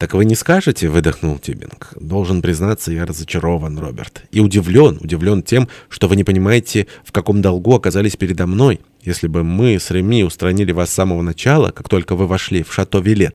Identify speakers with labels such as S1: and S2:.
S1: «Так вы не скажете?» — выдохнул Тюбинг. «Должен признаться, я разочарован, Роберт. И удивлен, удивлен тем, что вы не понимаете, в каком долгу оказались передо мной. Если бы мы с Реми устранили вас с самого начала, как только вы вошли в шато Вилет,